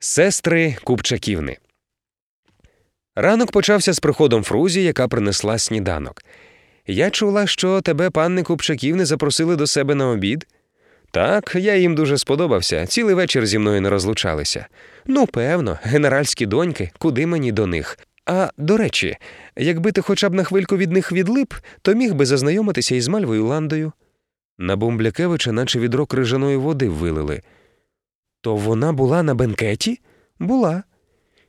Сестри Купчаківни. Ранок почався з приходом Фрузі, яка принесла сніданок. Я чула, що тебе, панни Купчаківни, запросили до себе на обід. Так, я їм дуже сподобався. Цілий вечір зі мною не розлучалися. Ну, певно, генеральські доньки, куди мені до них. А до речі, якби ти хоча б на хвильку від них відлип, то міг би зазнайомитися із Мальвою Ландою. На Бумблякевича, наче відро крижаної води вилили. То вона була на бенкеті? Була.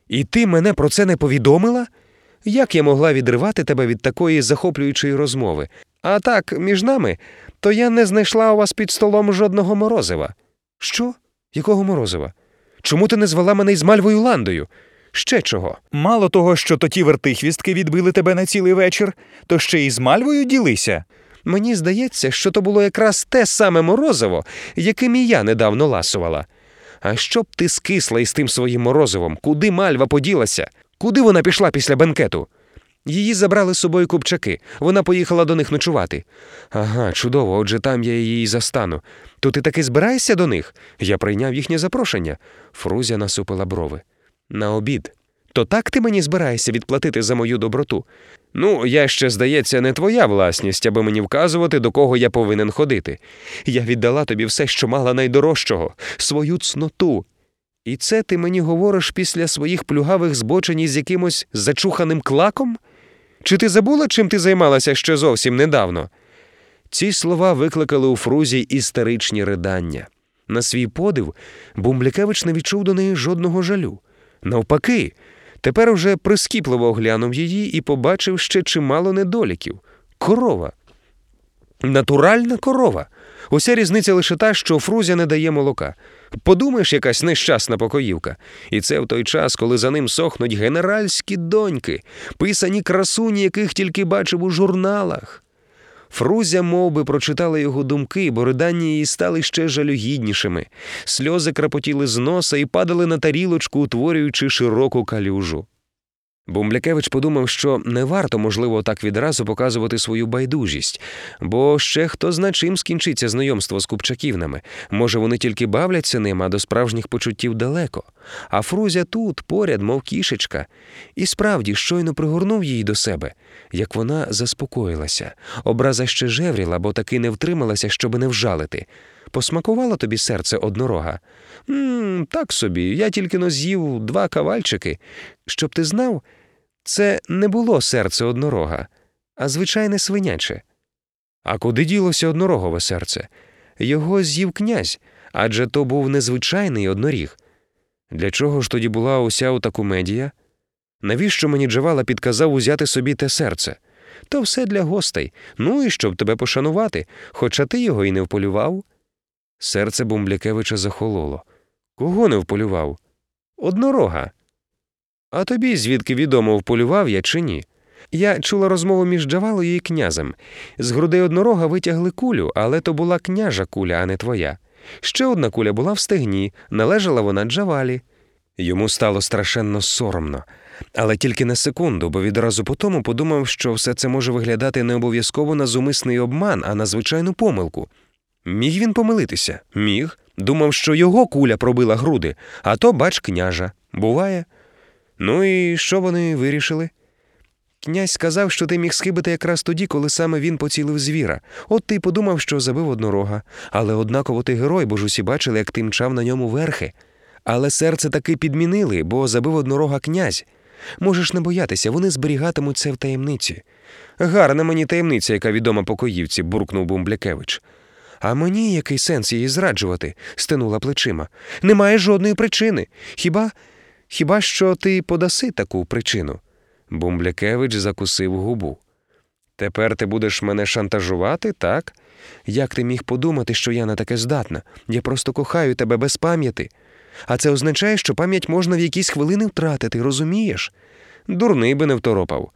І ти мене про це не повідомила? Як я могла відривати тебе від такої захоплюючої розмови? А так, між нами, то я не знайшла у вас під столом жодного морозива. Що? Якого морозива? Чому ти не звела мене із Мальвою Ландою? Ще чого? Мало того, що то ті вертихвістки відбили тебе на цілий вечір, то ще й з мальвою ділися. Мені здається, що то було якраз те саме морозиво, яким і я недавно ласувала. А що б ти скисла із тим своїм морозивом? Куди мальва поділася? Куди вона пішла після бенкету? Її забрали з собою купчаки. Вона поїхала до них ночувати. Ага, чудово, отже там я її застану. То ти таки збираєшся до них? Я прийняв їхнє запрошення. Фрузя насупила брови. На обід. То так ти мені збираєшся відплатити за мою доброту? Ну, я ще, здається, не твоя власність, аби мені вказувати, до кого я повинен ходити. Я віддала тобі все, що мала найдорожчого, свою цноту. І це ти мені говориш після своїх плюгавих збочень із якимось зачуханим клаком? Чи ти забула, чим ти займалася ще зовсім недавно? Ці слова викликали у Фрузі істеричні ридання. На свій подив, Бумблякевич не відчув до неї жодного жалю. Навпаки, тепер уже прискіпливо оглянув її і побачив ще чимало недоліків. Корова. Натуральна корова. Уся різниця лише та, що Фрузя не дає молока. Подумаєш, якась нещасна покоївка. І це в той час, коли за ним сохнуть генеральські доньки, писані красуні, яких тільки бачив у журналах. Фрузя мов би, прочитала його думки, бо ридання її стали ще жалюгіднішими. Сльози крапотіли з носа і падали на тарілочку, утворюючи широку калюжу. Бумблякевич подумав, що не варто, можливо, так відразу показувати свою байдужість, бо ще хто зна чим скінчиться знайомство з купчаківнами. Може, вони тільки бавляться ним, а до справжніх почуттів далеко. А Фрузя тут, поряд, мов кішечка. І справді щойно пригорнув її до себе, як вона заспокоїлася. Образа ще жевріла, бо таки не втрималася, щоби не вжалити. Посмакувало тобі серце однорога? «Ммм, Так собі, я тільки но з'їв два кавальчики. Щоб ти знав, це не було серце однорога, а звичайне свиняче. А куди ділося однорогове серце? Його з'їв князь, адже то був незвичайний одноріг. Для чого ж тоді була уся ота комедія? Навіщо мені Джавала підказав узяти собі те серце? То все для гостей, ну і щоб тебе пошанувати, хоча ти його і не вполював. Серце Бумблякевича захололо. Кого не вполював? Однорога. А тобі звідки відомо, вполював я чи ні? Я чула розмову між Джавалою і князем. З грудей однорога витягли кулю, але то була княжа куля, а не твоя. Ще одна куля була в стегні, належала вона Джавалі. Йому стало страшенно соромно, але тільки на секунду, бо відразу по тому подумав, що все це може виглядати не обов'язково на зумисний обман, а на звичайну помилку. Міг він помилитися? Міг. Думав, що його куля пробила груди, а то, бач, княжа. Буває. Ну і що вони вирішили? Князь сказав, що ти міг схибити якраз тоді, коли саме він поцілив звіра. От ти й подумав, що забив однорога. Але однаково ти герой, бо ж усі бачили, як ти мчав на ньому верхи. Але серце таки підмінили, бо забив однорога князь. Можеш не боятися, вони зберігатимуть це в таємниці. Гарна мені таємниця, яка відома покоївці, буркнув Бумблякевич. А мені який сенс її зраджувати? стенула плечима. Немає жодної причини. Хіба хіба що ти подаси таку причину? Бумблякевич закусив губу. Тепер ти будеш мене шантажувати, так? Як ти міг подумати, що я на таке здатна? Я просто кохаю тебе без пам'яті. А це означає, що пам'ять можна в якісь хвилини втратити, розумієш? Дурний би не второпав.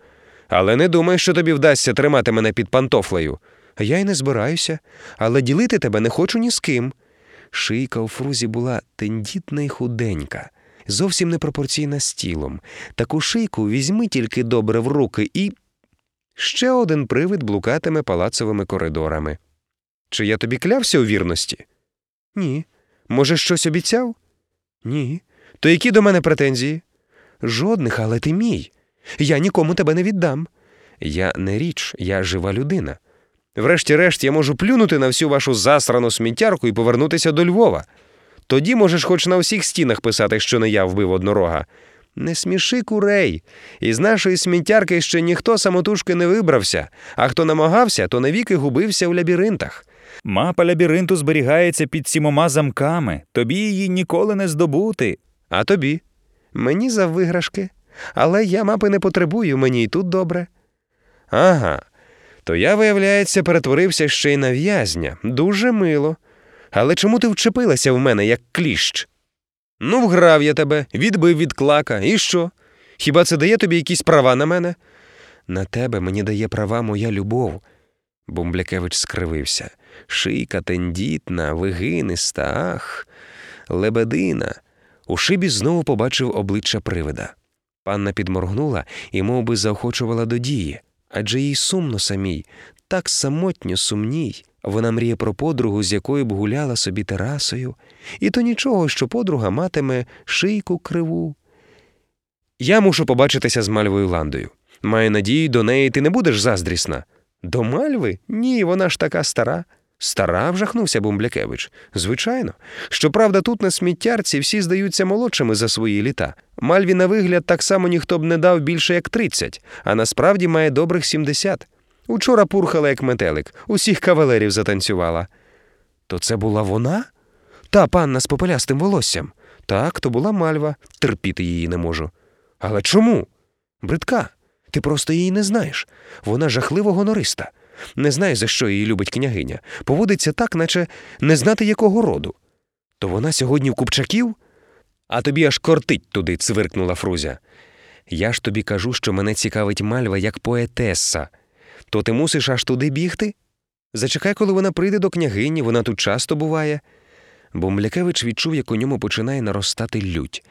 Але не думай, що тобі вдасться тримати мене під пантофлею. Я й не збираюся, але ділити тебе не хочу ні з ким. Шийка у фрузі була тендітна й худенька, зовсім непропорційна з тілом. Таку шийку візьми тільки добре в руки і. Ще один привид блукатиме палацовими коридорами. Чи я тобі клявся у вірності? Ні. Може, щось обіцяв? Ні. То які до мене претензії? Жодних, але ти мій. Я нікому тебе не віддам. Я не річ, я жива людина. Врешті-решт, я можу плюнути на всю вашу засрану сміттярку і повернутися до Львова. Тоді можеш хоч на всіх стінах писати, що не я вбив однорога. Не сміши курей. Із нашої сміттярки ще ніхто самотужки не вибрався, а хто намагався, то навіки губився в лабіринтах. Мапа лабіринту зберігається під сімома замками. Тобі її ніколи не здобути. А тобі? Мені за виграшки. Але я мапи не потребую, мені й тут добре. Ага. То я, виявляється, перетворився ще й на в'язня. Дуже мило. Але чому ти вчепилася в мене, як кліщ? Ну, вграв я тебе, відбив від клака, і що? Хіба це дає тобі якісь права на мене? На тебе мені дає права моя любов. Бумблякевич скривився. Шийка тендітна, вигиниста, ах, лебедина. У шибі знову побачив обличчя привида. Панна підморгнула і мов би, заохочувала до дії, адже їй сумно самій, так самотньо сумній. Вона мріє про подругу, з якою б гуляла собі терасою, і то нічого, що подруга матиме шийку криву. Я мушу побачитися з Мальвою Ландою. Маю надію, до неї ти не будеш заздрісна. До Мальви? Ні, вона ж така стара. Стара, вжахнувся Бумблякевич. Звичайно. Щоправда, тут на сміттярці всі здаються молодшими за свої літа. Мальві на вигляд так само ніхто б не дав більше як 30, а насправді має добрих 70. Учора пурхала, як метелик, усіх кавалерів затанцювала. То це була вона? Та панна з попелястим волоссям. Так, то була мальва, терпіти її не можу. Але чому? Бридка, ти просто її не знаєш. Вона жахливо гонориста. Не знаю, за що її любить княгиня. Поводиться так, наче не знати якого роду. То вона сьогодні в Купчаків? А тобі аж кортить туди, цвиркнула Фрузя. Я ж тобі кажу, що мене цікавить мальва як поетеса. То ти мусиш аж туди бігти? Зачекай, коли вона прийде до княгині, вона тут часто буває. Бомблякевич відчув, як у ньому починає наростати лють.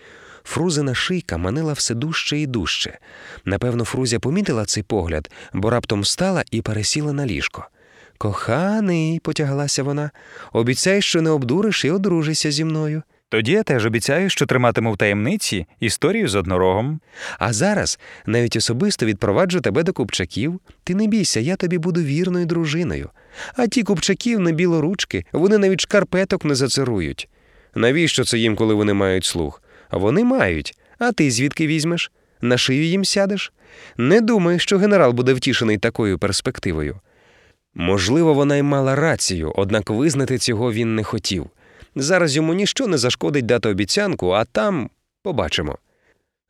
Фрузина шийка манила все дужче і дужче. Напевно, Фрузя помітила цей погляд, бо раптом встала і пересіла на ліжко. Коханий, потяглася вона, обіцяй, що не обдуриш і одружишся зі мною. Тоді я теж обіцяю, що триматиму в таємниці історію з однорогом. А зараз навіть особисто відпроваджу тебе до купчаків. Ти не бійся, я тобі буду вірною дружиною. А ті купчаків не білоручки, вони навіть шкарпеток не зацирують. Навіщо це їм, коли вони мають слух? Вони мають. А ти звідки візьмеш? На шию їм сядеш? Не думай, що генерал буде втішений такою перспективою. Можливо, вона й мала рацію, однак визнати цього він не хотів. Зараз йому ніщо не зашкодить дати обіцянку, а там побачимо.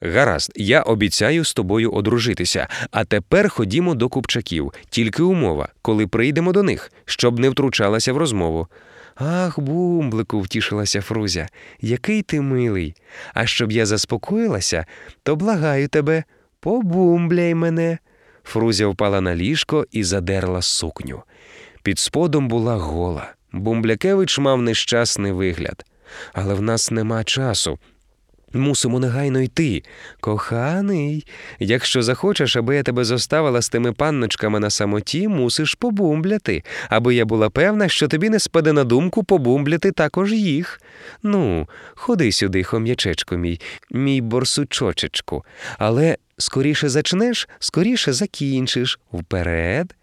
Гаразд, я обіцяю з тобою одружитися, а тепер ходімо до купчаків, тільки умова, коли прийдемо до них, щоб не втручалася в розмову. Ах, бумблику, втішилася Фрузя, який ти милий. А щоб я заспокоїлася, то благаю тебе, побумбляй мене. Фрузя впала на ліжко і задерла сукню. Під сподом була гола. Бумблякевич мав нещасний вигляд. Але в нас нема часу. Мусимо негайно йти. Коханий, якщо захочеш, аби я тебе зоставила з тими панночками на самоті, мусиш побумбляти, аби я була певна, що тобі не спаде на думку побумбляти також їх. Ну, ходи сюди, хом'ячечко мій, мій борсучочечку. Але скоріше зачнеш, скоріше закінчиш. Вперед.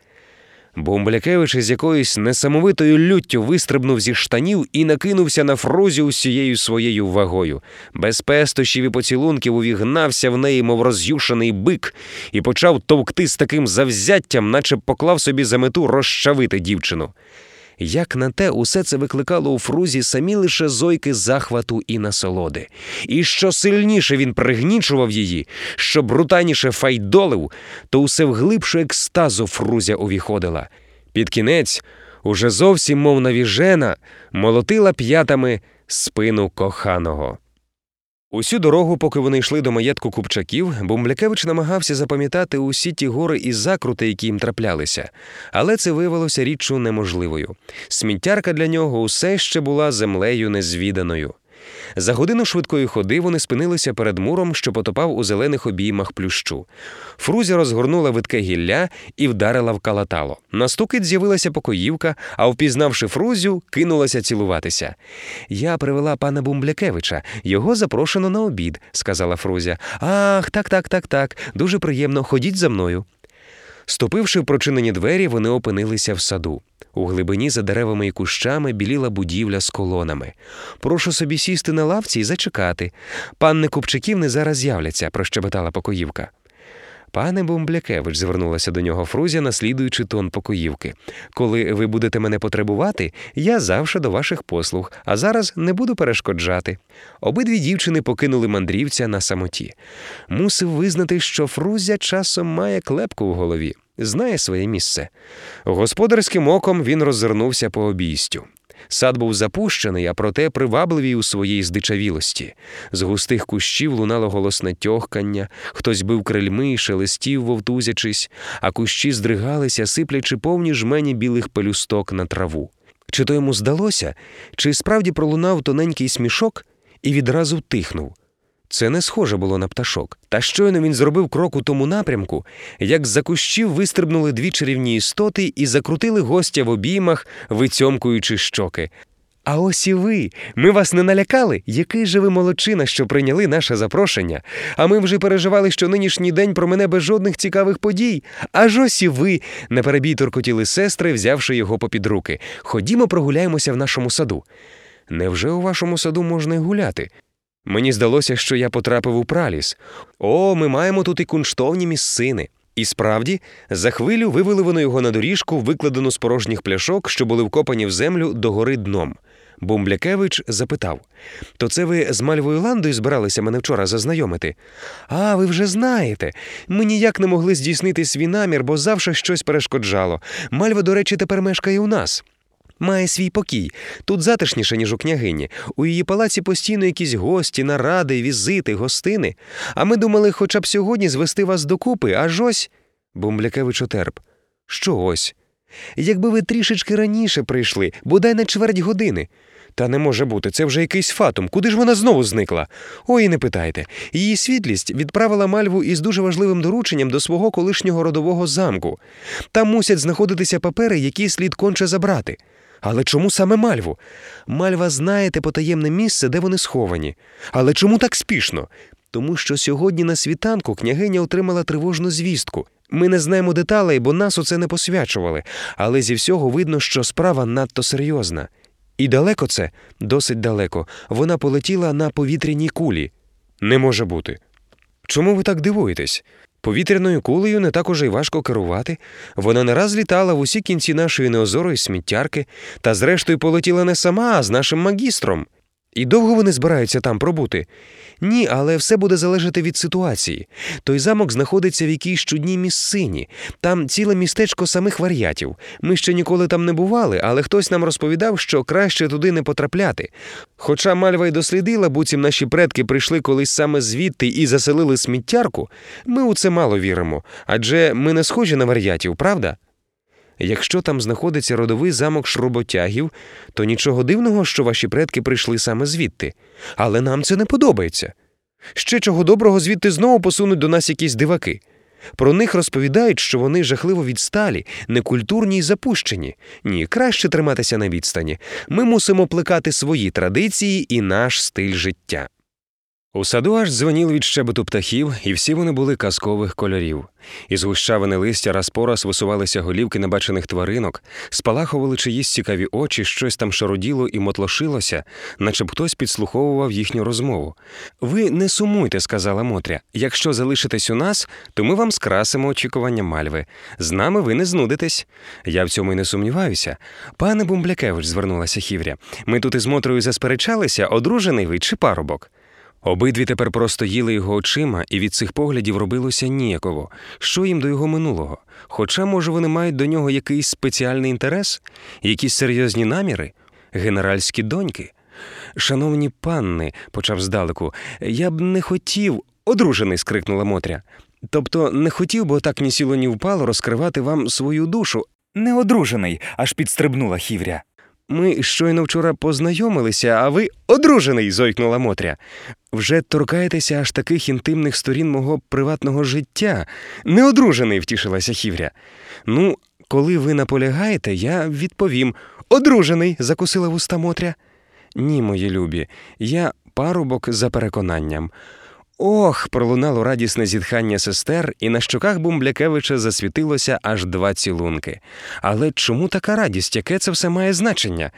Бомблякевич із якоюсь несамовитою люттю вистрибнув зі штанів і накинувся на фрузі усією своєю вагою. Без пестощів і поцілунків увігнався в неї, мов роз'юшений бик, і почав товкти з таким завзяттям, наче поклав собі за мету розчавити дівчину. Як на те, усе це викликало у Фрузі самі лише зойки захвату і насолоди. І що сильніше він пригнічував її, що брутальніше файдолив, то усе в глибшу екстазу Фрузя увіходила. Під кінець, уже зовсім мов навіжена, молотила п'ятами спину коханого. Усю дорогу, поки вони йшли до маєтку купчаків, Бумблякевич намагався запам'ятати усі ті гори і закрути, які їм траплялися, але це виявилося річчю неможливою. Сміттярка для нього усе ще була землею незвіданою. За годину швидкої ходи вони спинилися перед муром, що потопав у зелених обіймах плющу. Фрузя розгорнула видке гілля і вдарила в калатало. На стукіт з'явилася покоївка, а впізнавши Фрузю, кинулася цілуватися. Я привела пана Бумблякевича. Його запрошено на обід, сказала Фрузя. Ах, так, так, так, так. Дуже приємно. Ходіть за мною. Ступивши в прочинені двері, вони опинилися в саду. У глибині за деревами і кущами біліла будівля з колонами. Прошу собі сісти на лавці і зачекати. Панни Купчиківни зараз з'являться, прощебетала покоївка. Пане Бумблякевич, звернулася до нього Фрузя, наслідуючи тон покоївки. Коли ви будете мене потребувати, я завжди до ваших послуг, а зараз не буду перешкоджати. Обидві дівчини покинули мандрівця на самоті. Мусив визнати, що Фрузя часом має клепку в голові, знає своє місце. Господарським оком він роззирнувся по обійстю. Сад був запущений, а проте привабливий у своїй здичавілості. З густих кущів лунало голосне тьохкання, хтось бив крильми шелестів, вовтузячись, а кущі здригалися, сиплячи повні жмені білих пелюсток на траву. Чи то йому здалося, чи справді пролунав тоненький смішок і відразу тихнув. Це не схоже було на пташок. Та щойно він зробив крок у тому напрямку, як з-за кущів вистрибнули дві чарівні істоти і закрутили гостя в обіймах, вицьомкуючи щоки. А ось і ви. Ми вас не налякали? Який же ви молодчина, що прийняли наше запрошення? А ми вже переживали, що нинішній день про мене без жодних цікавих подій. Аж ось і ви. Наперебій торкотіли сестри, взявши його попід руки. Ходімо, прогуляємося в нашому саду. Невже у вашому саду можна й гуляти? Мені здалося, що я потрапив у праліс. О, ми маємо тут і кунштовні місцини. І справді, за хвилю вивели вони його на доріжку, викладену з порожніх пляшок, що були вкопані в землю догори дном. Бумблякевич запитав: То це ви з Мальвою Ландою збиралися мене вчора зазнайомити? А, ви вже знаєте. Ми ніяк не могли здійснити свій намір, бо завжди щось перешкоджало. Мальва, до речі, тепер мешкає у нас. Має свій покій. Тут затишніше, ніж у княгині. У її палаці постійно якісь гості, наради, візити, гостини. А ми думали, хоча б сьогодні звести вас докупи, аж ось. Бумблякевич отерп. Що ось? Якби ви трішечки раніше прийшли, бодай на чверть години. Та не може бути, це вже якийсь фатум. Куди ж вона знову зникла? Ой, не питайте. Її світлість відправила мальву із дуже важливим дорученням до свого колишнього родового замку. Там мусять знаходитися папери, які слід конче забрати. Але чому саме мальву? Мальва знає те потаємне місце, де вони сховані. Але чому так спішно? Тому що сьогодні на світанку княгиня отримала тривожну звістку. Ми не знаємо деталей, бо нас у це не посвячували, але зі всього видно, що справа надто серйозна. І далеко це, досить далеко, вона полетіла на повітряній кулі. Не може бути. Чому ви так дивуєтесь? Повітряною кулею не так уже й важко керувати. Вона не раз літала в усі кінці нашої неозорої сміттярки, та зрештою полетіла не сама, а з нашим магістром. І довго вони збираються там пробути? Ні, але все буде залежати від ситуації. Той замок знаходиться в якійсь чудній місцині. Там ціле містечко самих вар'ятів. Ми ще ніколи там не бували, але хтось нам розповідав, що краще туди не потрапляти. Хоча Мальва й дослідила, буцім наші предки прийшли колись саме звідти і заселили сміттярку, ми у це мало віримо. Адже ми не схожі на вар'ятів, правда? Якщо там знаходиться родовий замок шроботягів, то нічого дивного, що ваші предки прийшли саме звідти. Але нам це не подобається. Ще чого доброго звідти знову посунуть до нас якісь диваки. Про них розповідають, що вони жахливо відсталі, некультурні й запущені. Ні, краще триматися на відстані. Ми мусимо плекати свої традиції і наш стиль життя. У саду аж дзвоніли від щебету птахів, і всі вони були казкових кольорів. Із гущавини листя раз по раз висувалися голівки небачених тваринок, спалахували чиїсь цікаві очі, щось там шароділо і мотлошилося, наче б хтось підслуховував їхню розмову. Ви не сумуйте, сказала Мотря. Якщо залишитесь у нас, то ми вам скрасимо очікування мальви. З нами ви не знудитесь. Я в цьому й не сумніваюся. Пане Бумблякевич, звернулася Хівря. Ми тут із Мотрою засперечалися, одружений ви чи парубок. Обидві тепер просто їли його очима, і від цих поглядів робилося ніяково. Що їм до його минулого? Хоча, може, вони мають до нього якийсь спеціальний інтерес, якісь серйозні наміри, генеральські доньки. Шановні панни, почав здалеку, я б не хотів. Одружений, скрикнула Мотря. Тобто не хотів би так ні сіло, ні впало розкривати вам свою душу. Не одружений, аж підстрибнула хівря. Ми щойно вчора познайомилися, а ви одружений, зойкнула Мотря. Вже торкаєтеся аж таких інтимних сторін мого приватного життя. Не одружений, втішилася Хівря. Ну, коли ви наполягаєте, я відповім одружений, закусила вуста Мотря. Ні, мої любі, я парубок за переконанням. Ох, пролунало радісне зітхання сестер, і на щоках Бумблякевича засвітилося аж два цілунки. Але чому така радість? Яке це все має значення?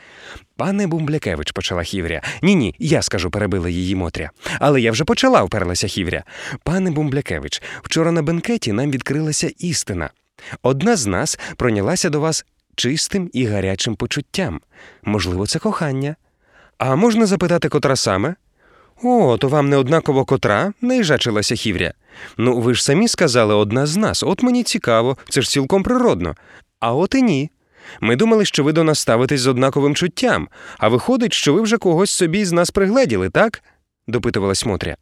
Пане Бумблякевич, почала Хівря. Ні, ні, я скажу, перебила її Мотря. Але я вже почала, вперлася Хівря. Пане Бумблякевич, вчора на бенкеті нам відкрилася істина. Одна з нас пройнялася до вас чистим і гарячим почуттям. Можливо, це кохання. А можна запитати, котра саме? О, то вам не однаково котра, наїжачилася Хівря. Ну, ви ж самі сказали одна з нас, от мені цікаво, це ж цілком природно. А от і ні. Ми думали, що ви до нас ставитесь з однаковим чуттям, а виходить, що ви вже когось собі з нас пригледіли, так? допитувалась Мотря.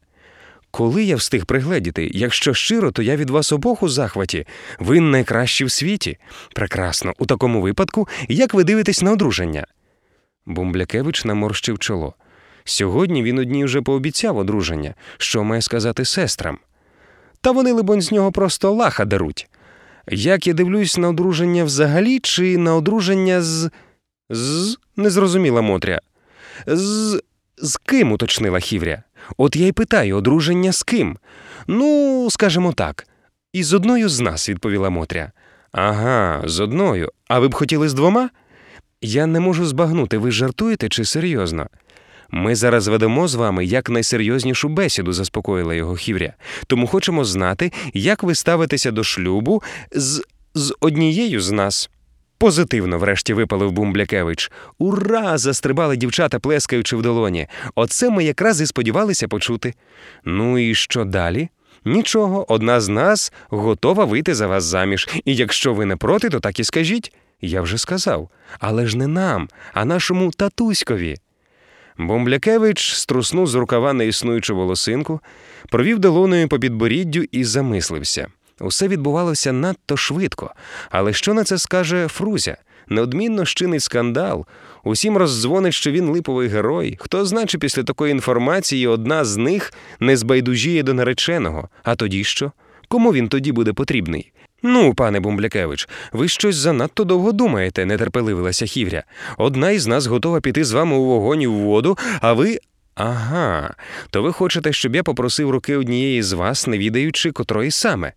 Коли я встиг пригледіти, якщо щиро, то я від вас обох у захваті. Ви найкращі в світі. Прекрасно, у такому випадку, як ви дивитесь на одруження? Бумблякевич наморщив чоло. Сьогодні він одній вже пообіцяв одруження, що має сказати сестрам. Та вони, либонь, з нього просто лаха даруть. Як я дивлюсь на одруження взагалі, чи на одруження з. з. не зрозуміла Мотря. З. з ким уточнила Хівря? От я й питаю, одруження з ким? Ну, скажімо так. Із одною з нас, відповіла Мотря. Ага, з одною. А ви б хотіли з двома? Я не можу збагнути, ви жартуєте чи серйозно? Ми зараз ведемо з вами якнайсерйознішу бесіду, заспокоїла його Хівря. Тому хочемо знати, як ви ставитеся до шлюбу з, з однією з нас. Позитивно, врешті, випалив Бумблякевич. Ура! застрибали дівчата, плескаючи в долоні. Оце ми якраз і сподівалися почути. Ну і що далі? Нічого, одна з нас готова вийти за вас заміж, і якщо ви не проти, то так і скажіть. Я вже сказав. Але ж не нам, а нашому татуськові. Бомблякевич струснув з рукава неіснуючу волосинку, провів долоною по підборіддю і замислився. Усе відбувалося надто швидко. Але що на це скаже Фрузя? Неодмінно щинить скандал. Усім роздзвонить, що він липовий герой. Хто знає, чи після такої інформації одна з них не збайдужіє до нареченого. А тоді що? Кому він тоді буде потрібний? Ну, пане Бумблякевич, ви щось занадто довго думаєте, нетерпеливилася Хівря. Одна із нас готова піти з вами у вогонь і в воду, а ви. Ага, то ви хочете, щоб я попросив руки однієї з вас, не відаючи котрої саме.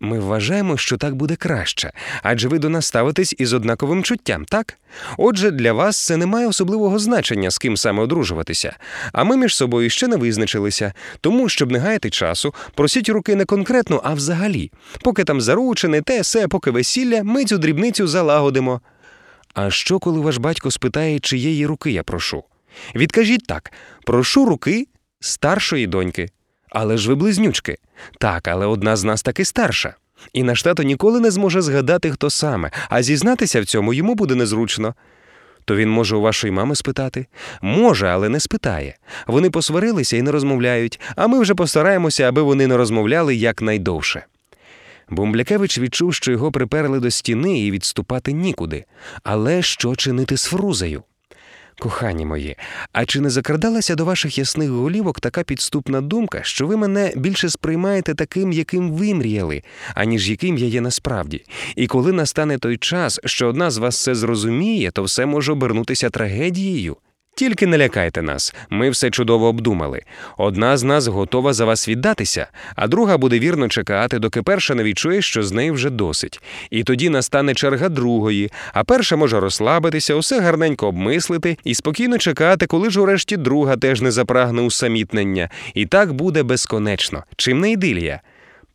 Ми вважаємо, що так буде краще, адже ви до нас ставитесь із однаковим чуттям, так? Отже, для вас це не має особливого значення, з ким саме одружуватися. А ми між собою ще не визначилися. Тому, щоб не гаяти часу, просіть руки не конкретно, а взагалі. Поки там заручене, те се, поки весілля, ми цю дрібницю залагодимо. А що, коли ваш батько спитає, чиєї руки я прошу? Відкажіть так: прошу руки старшої доньки. Але ж ви близнючки. Так, але одна з нас таки старша. І наш тато ніколи не зможе згадати, хто саме, а зізнатися в цьому йому буде незручно. То він може у вашої мами спитати? Може, але не спитає. Вони посварилися і не розмовляють, а ми вже постараємося, аби вони не розмовляли якнайдовше. Бумблякевич відчув, що його приперли до стіни і відступати нікуди. Але що чинити з Фрузею? Кохані мої, а чи не закрадалася до ваших ясних голівок така підступна думка, що ви мене більше сприймаєте таким, яким ви мріяли, аніж яким я є насправді? І коли настане той час, що одна з вас це зрозуміє, то все може обернутися трагедією? Тільки не лякайте нас, ми все чудово обдумали. Одна з нас готова за вас віддатися, а друга буде вірно чекати, доки перша не відчує, що з неї вже досить. І тоді настане черга другої, а перша може розслабитися, усе гарненько обмислити і спокійно чекати, коли ж урешті друга теж не запрагне усамітнення. І так буде безконечно. Чим не ідилія?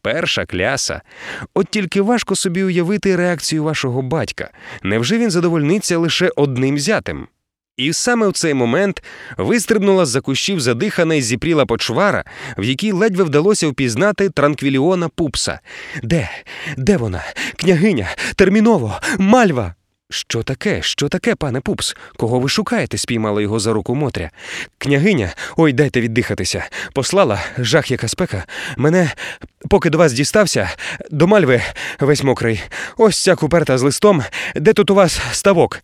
Перша кляса. От тільки важко собі уявити реакцію вашого батька. Невже він задовольниться лише одним зятем? І саме в цей момент вистрибнула з-за кущів задихана і зіпріла почвара, в якій ледве вдалося впізнати транквіліона пупса. Де? Де вона? Княгиня, терміново, мальва. Що таке? Що таке, пане пупс? Кого ви шукаєте? спіймала його за руку Мотря. Княгиня, ой, дайте віддихатися. Послала, жах, яка спека. Мене, поки до вас дістався, до мальви весь мокрий. Ось ця куперта з листом. Де тут у вас ставок?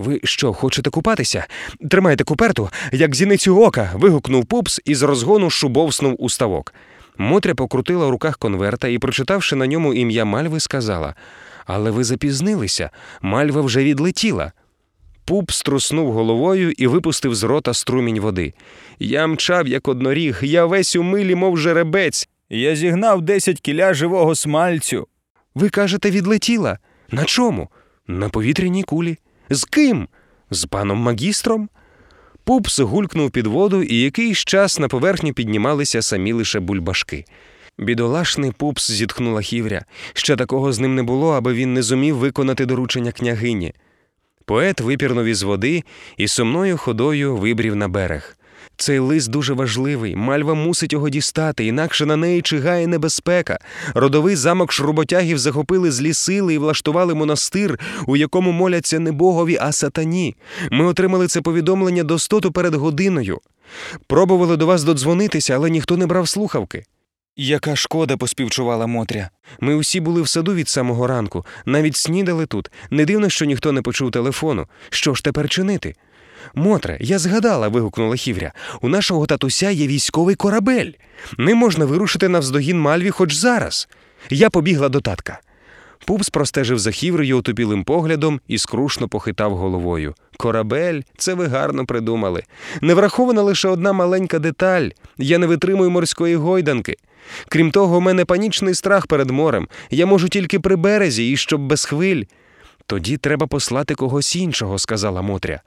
Ви що, хочете купатися? Тримайте куперту, як зіницю ока. вигукнув пупс і з розгону шубовснув у ставок. Мотря покрутила в руках конверта і, прочитавши на ньому ім'я Мальви, сказала: Але ви запізнилися, Мальва вже відлетіла. Пуп струснув головою і випустив з рота струмінь води. Я мчав, як одноріг, я весь у милі, мов жеребець. Я зігнав десять кіля живого смальцю. Ви кажете, відлетіла? На чому? На повітряній кулі. З ким? З паном магістром? Пупс гулькнув під воду, і якийсь час на поверхню піднімалися самі лише бульбашки. Бідолашний пупс зітхнула хівря. Ще такого з ним не було, аби він не зумів виконати доручення княгині. Поет випірнув із води і сумною ходою вибрів на берег. Цей лист дуже важливий. Мальва мусить його дістати, інакше на неї чигає небезпека. Родовий замок шруботягів захопили злі сили і влаштували монастир, у якому моляться не богові, а сатані. Ми отримали це повідомлення достоту перед годиною. Пробували до вас додзвонитися, але ніхто не брав слухавки. Яка шкода поспівчувала Мотря. Ми усі були в саду від самого ранку, навіть снідали тут. Не дивно, що ніхто не почув телефону. Що ж тепер чинити? Мотре, я згадала, вигукнула Хівря. У нашого татуся є військовий корабель. Не можна вирушити навздогін Мальві хоч зараз. Я побігла до татка. Пупс простежив за хіврею отупілим поглядом і скрушно похитав головою. Корабель, це ви гарно придумали. Не врахована лише одна маленька деталь. Я не витримую морської гойданки. Крім того, у мене панічний страх перед морем. Я можу тільки при березі і щоб без хвиль. Тоді треба послати когось іншого, сказала Мотря.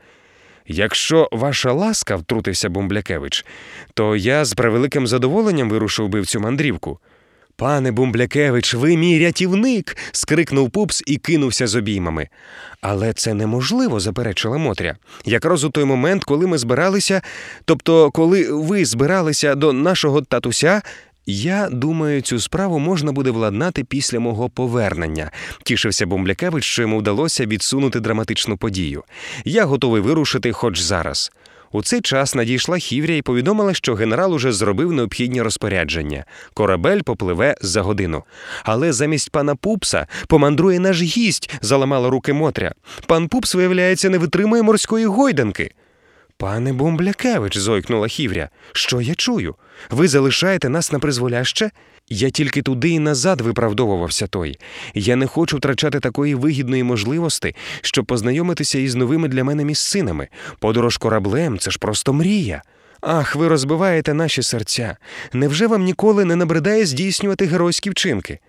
Якщо ваша ласка, втрутився Бумблякевич, то я з превеликим задоволенням вирушив би в цю мандрівку. Пане Бумблякевич, ви мій рятівник. скрикнув пупс і кинувся з обіймами. Але це неможливо, заперечила Мотря. Якраз у той момент, коли ми збиралися, тобто, коли ви збиралися до нашого татуся, я думаю, цю справу можна буде владнати після мого повернення. Тішився Бумблякевич, що йому вдалося відсунути драматичну подію. Я готовий вирушити хоч зараз. У цей час надійшла Хівря і повідомила, що генерал уже зробив необхідні розпорядження. Корабель попливе за годину. Але замість пана Пупса помандрує наш гість, заламала руки Мотря. Пан Пупс, виявляється, не витримує морської гойданки. Пане Бомблякевич, зойкнула Хівря, що я чую? Ви залишаєте нас на призволяще? Я тільки туди і назад виправдовувався той. Я не хочу втрачати такої вигідної можливості, щоб познайомитися із новими для мене місцинами. Подорож кораблем це ж просто мрія. Ах, ви розбиваєте наші серця. Невже вам ніколи не набридає здійснювати геройські вчинки?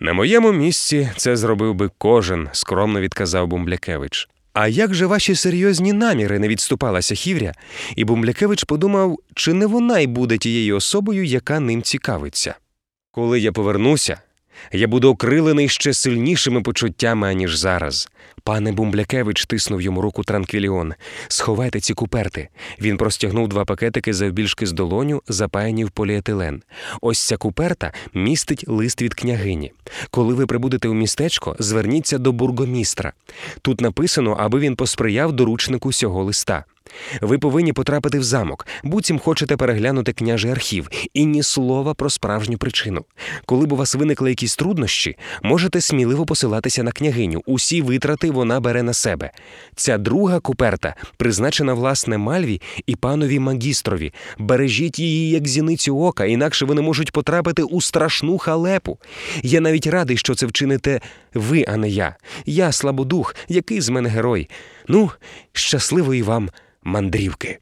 На моєму місці це зробив би кожен, скромно відказав Бумблякевич. А як же ваші серйозні наміри не відступалася Хівря, і Бумлякевич подумав, чи не вона й буде тією особою, яка ним цікавиться. Коли я повернуся, я буду окрилений ще сильнішими почуттями, аніж зараз. Пане Бумблякевич тиснув йому руку Транквіліон. Сховайте ці куперти. Він простягнув два пакетики завбільшки з долоню, запаяні в поліетилен. Ось ця куперта містить лист від княгині. Коли ви прибудете у містечко, зверніться до бургомістра. Тут написано, аби він посприяв доручнику цього листа. Ви повинні потрапити в замок, буцім хочете переглянути княжий архів, і ні слова про справжню причину. Коли б у вас виникли якісь труднощі, можете сміливо посилатися на княгиню. Усі витрати вона бере на себе. Ця друга куперта призначена власне Мальві і панові магістрові. Бережіть її як зіницю ока, інакше вони можуть потрапити у страшну халепу. Я навіть радий, що це вчините ви, а не я. Я слабодух, який з мене герой. Ну, щасливої вам мандрівки.